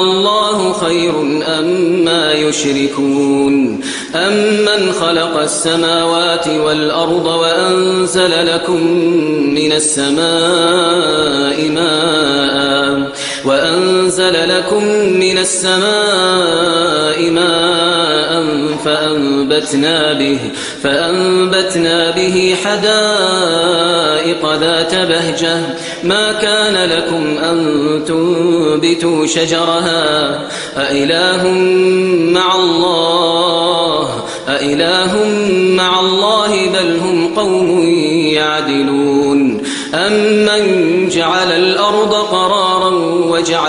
الله خير أما يشركون أمن خلق السماوات والأرض وأنزل لكم من السماء ماء وأنزل لكم من السماء ماء فأنبتنا به فأنبتنا به حدائق ذات بهجة. ما كان لكم أن تنبتوا شجرها؟ أإله مع الله أإله مع الله بل هم قوم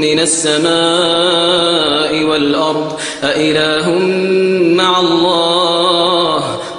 من السماء والأرض أإله مع الله؟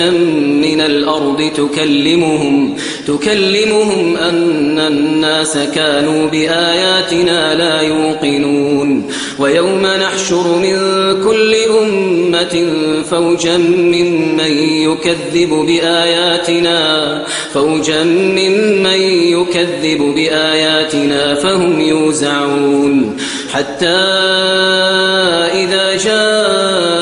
من الأرض تكلمهم تكلمهم أن الناس كانوا بآياتنا لا يوقنون. ويوم نحشر من كل أمة فوجا ممن يكذب بآياتنا فوجا ممن يكذب بآياتنا فهم يوزعون. حتى إذا جاءوا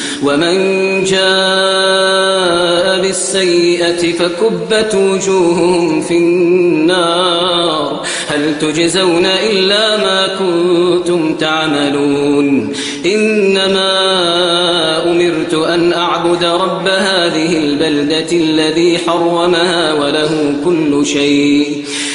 ومن جاء بالسيئة فكبت وجوههم في النار هل تجزون إلا ما كنتم تعملون إنما أمرت أن أعبد رب هذه البلدة الذي حرمها وله كل شيء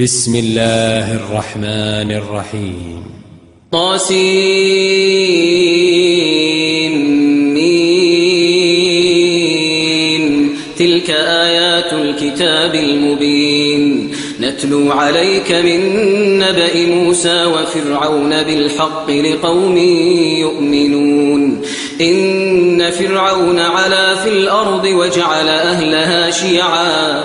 بسم الله الرحمن الرحيم. طاسين تلك آيات الكتاب المبين. نتلو عليك من نبأ موسى وفرعون بالحق لقوم يؤمنون. إن فرعون علا في الأرض وجعل أهلها شيعا.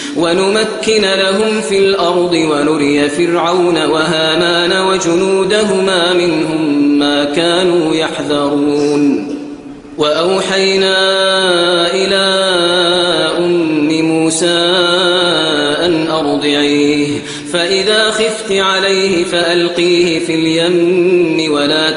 ونمكن لهم في الأرض ونري فرعون وهامان وجنودهما منهم ما كانوا يحذرون. وأوحينا إلى أم موسى أن أرضعيه فإذا خفت عليه فألقيه في اليم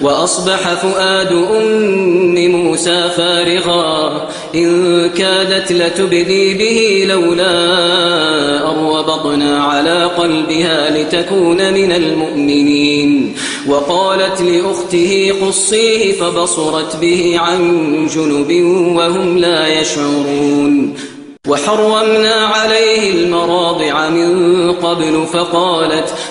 وأصبح فؤاد أم موسى فارغا. إن كادت لتبدي به لولا أروبطنا على قلبها لتكون من المؤمنين. وقالت لأخته قصيه فبصرت به عن جنب وهم لا يشعرون. وحرمنا عليه المراضع من قبل فقالت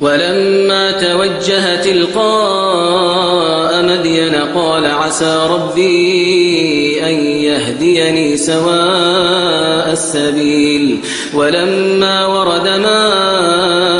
ولما توجه تلقاء مدين قال عسى ربي أن يهديني سواء السبيل. ولما ورد ماء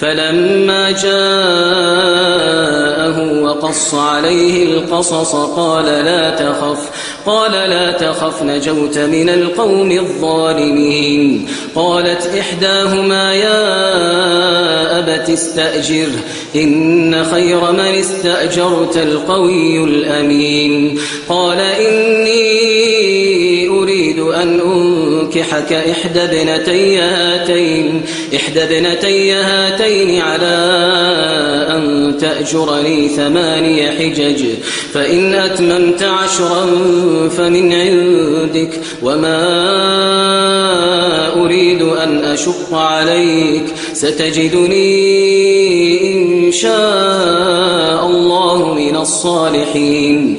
فلما جاءه وقص عليه القصص قال لا تخف قال لا تخف نجوت من القوم الظالمين. قالت إحداهما يا أبت استأجر إن خير من استأجرت القوي الأمين. قال إني أريد أن أنكر أنكحك إحدى ابنتي هاتين إحدى ابنتي هاتين على أن تأجرني ثماني حجج فإن أتممت عشرا فمن عندك وما أريد أن أشق عليك ستجدني إن شاء الله من الصالحين.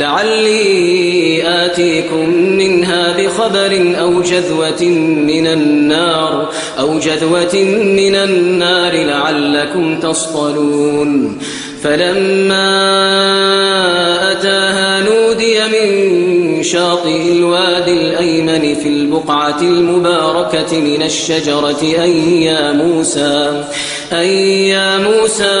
لعلي آتيكم منها بخبر أو جذوة من النار أو جذوة من النار لعلكم تصطلون. فلما أتاها نودي من شاطئ الوادي الأيمن في البقعة المباركة من الشجرة أي يا موسى أي يا موسى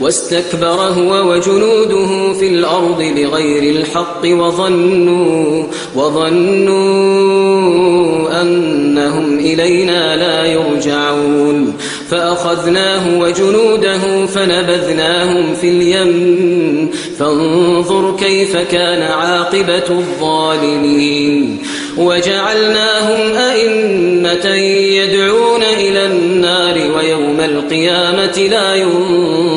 واستكبر هو وجنوده في الأرض بغير الحق وظنوا وظنوا أنهم إلينا لا يرجعون. فأخذناه وجنوده فنبذناهم في اليم. فانظر كيف كان عاقبة الظالمين. وجعلناهم أئمة يدعون إلى النار ويوم القيامة لا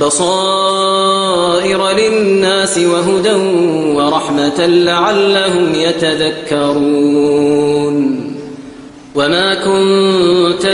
بصائر للناس وهدى ورحمة لعلهم يتذكرون. وما كنت